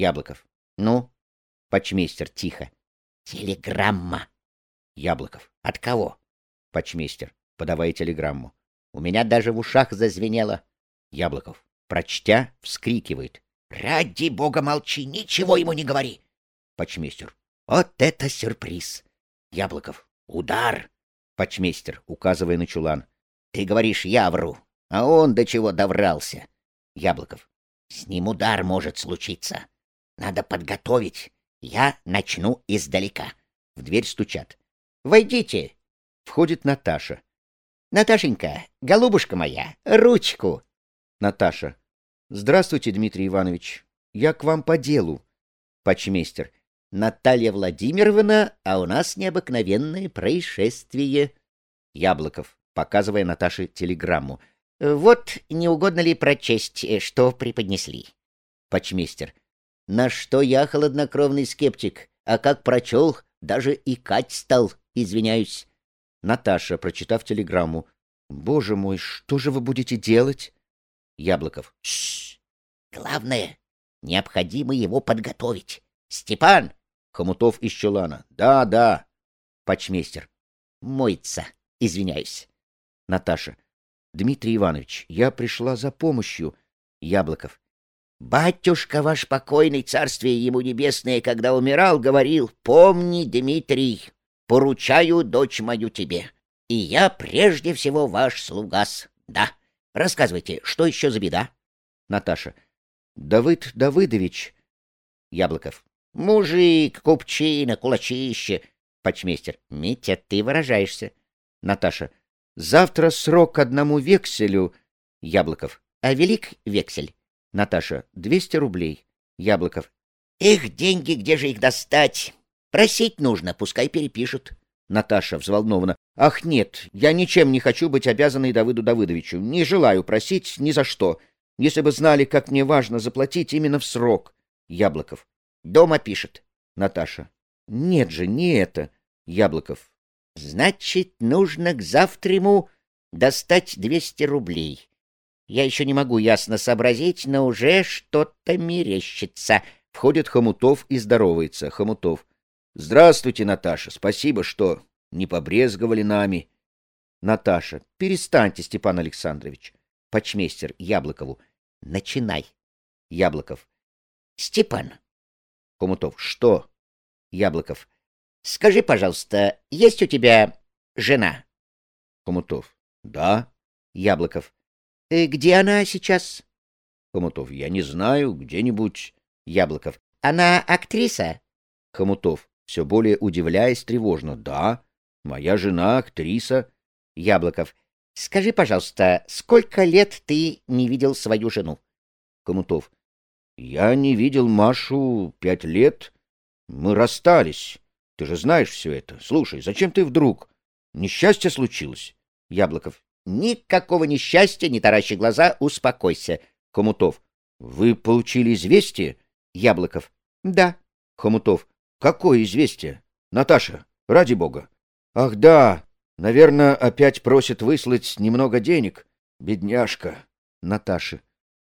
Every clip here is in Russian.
Яблоков. Ну? Почмейстер тихо. Телеграмма. Яблоков. От кого? Почмейстер, подавая телеграмму. У меня даже в ушах зазвенело. Яблоков, прочтя, вскрикивает. Ради бога молчи, ничего ему не говори. Почмейстер. Вот это сюрприз. Яблоков. Удар. Почмейстер, указывая на чулан. Ты говоришь, я вру. А он до чего доврался. Яблоков. С ним удар может случиться. Надо подготовить. Я начну издалека. В дверь стучат. Войдите. Входит Наташа. Наташенька, голубушка моя, ручку. Наташа. Здравствуйте, Дмитрий Иванович. Я к вам по делу. Почмейстер. Наталья Владимировна, а у нас необыкновенное происшествие. Яблоков, показывая Наташе телеграмму. Вот не угодно ли прочесть, э, что преподнесли? Почмейстер. На что я холоднокровный скептик, а как прочел, даже икать стал, извиняюсь. Наташа, прочитав телеграмму. Боже мой, что же вы будете делать? Яблоков. Шш. Главное, необходимо его подготовить. Степан! Хомутов из чулана. Да, да. Почмейстер. Мойца. Извиняюсь. Наташа. Дмитрий Иванович, я пришла за помощью. Яблоков. Батюшка ваш покойный, царствие ему небесное, когда умирал, говорил, помни, Дмитрий, поручаю дочь мою тебе. И я прежде всего ваш слугас. Да. Рассказывайте, что еще за беда? Наташа. Давыд Давыдович. Яблоков. Мужик, купчина, кулачище. Почмейстер. Митя, ты выражаешься. Наташа. Завтра срок одному векселю. Яблоков. А велик вексель? Наташа. Двести рублей. Яблоков. Эх, деньги, где же их достать? Просить нужно, пускай перепишут. Наташа взволнована. Ах, нет, я ничем не хочу быть обязанной Давыду Давыдовичу. Не желаю просить ни за что. Если бы знали, как мне важно заплатить именно в срок. Яблоков. Дома пишет. Наташа. Нет же, не это. Яблоков. Значит, нужно к завтраму достать двести рублей. Я еще не могу ясно сообразить, но уже что-то мерещится. Входит Хомутов и здоровается. Хомутов. Здравствуйте, Наташа. Спасибо, что не побрезговали нами. Наташа. Перестаньте, Степан Александрович. Почмейстер Яблокову. Начинай. Яблоков. Степан. Хомутов. Что? Яблоков. Скажи, пожалуйста, есть у тебя жена? Хомутов. Да. Яблоков. Э, где она сейчас? Хомутов. Я не знаю, где-нибудь. Яблоков. Она актриса? Хомутов, все более удивляясь тревожно. Да, моя жена актриса. Яблоков. Скажи, пожалуйста, сколько лет ты не видел свою жену? Хомутов. Я не видел Машу пять лет. Мы расстались. Ты же знаешь все это. Слушай, зачем ты вдруг? Несчастье случилось. Яблоков. Никакого несчастья, не таращи глаза, успокойся. Хомутов. Вы получили известие? Яблоков. Да. Хомутов. Какое известие? Наташа, ради бога. Ах да, наверное, опять просит выслать немного денег. Бедняжка. Наташа.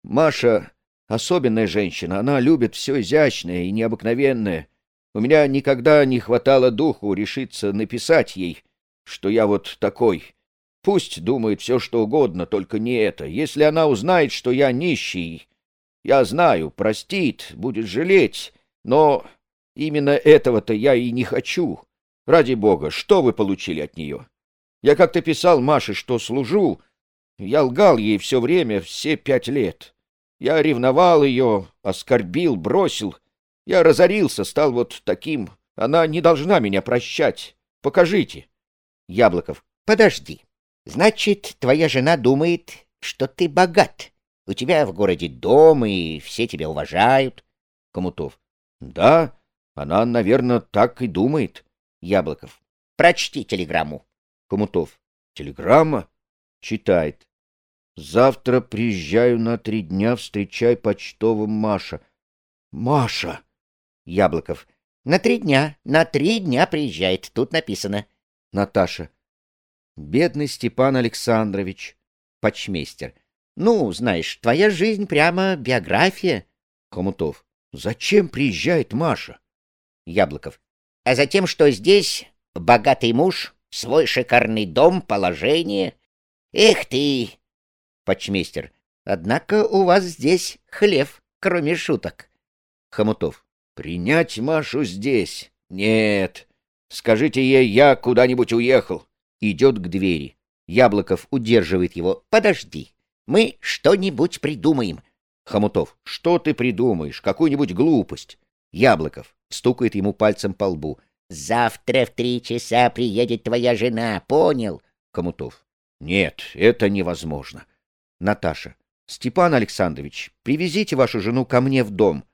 Маша особенная женщина, она любит все изящное и необыкновенное. У меня никогда не хватало духу решиться написать ей, что я вот такой. Пусть думает все, что угодно, только не это. Если она узнает, что я нищий, я знаю, простит, будет жалеть, но именно этого-то я и не хочу. Ради бога, что вы получили от нее? Я как-то писал Маше, что служу. Я лгал ей все время, все пять лет. Я ревновал ее, оскорбил, бросил. Я разорился, стал вот таким. Она не должна меня прощать. Покажите. Яблоков. Подожди. Значит, твоя жена думает, что ты богат. У тебя в городе дом, и все тебя уважают. Комутов. Да, она, наверное, так и думает. Яблоков. Прочти телеграмму. Комутов. Телеграмма? Читает. Завтра приезжаю на три дня, встречай почтовым Маша. Маша! Яблоков. На три дня, на три дня приезжает, тут написано. Наташа. Бедный Степан Александрович. Почмейстер. Ну, знаешь, твоя жизнь прямо биография. Хомутов. Зачем приезжает Маша? Яблоков. А затем, что здесь богатый муж, свой шикарный дом, положение. Эх ты! Почмейстер. Однако у вас здесь хлев, кроме шуток. Хомутов. Принять Машу здесь? Нет. Скажите ей, я куда-нибудь уехал. Идет к двери. Яблоков удерживает его. Подожди. Мы что-нибудь придумаем. Хомутов. Что ты придумаешь? Какую-нибудь глупость. Яблоков стукает ему пальцем по лбу. Завтра в три часа приедет твоя жена, понял? Хомутов. Нет, это невозможно. Наташа. Степан Александрович, привезите вашу жену ко мне в дом.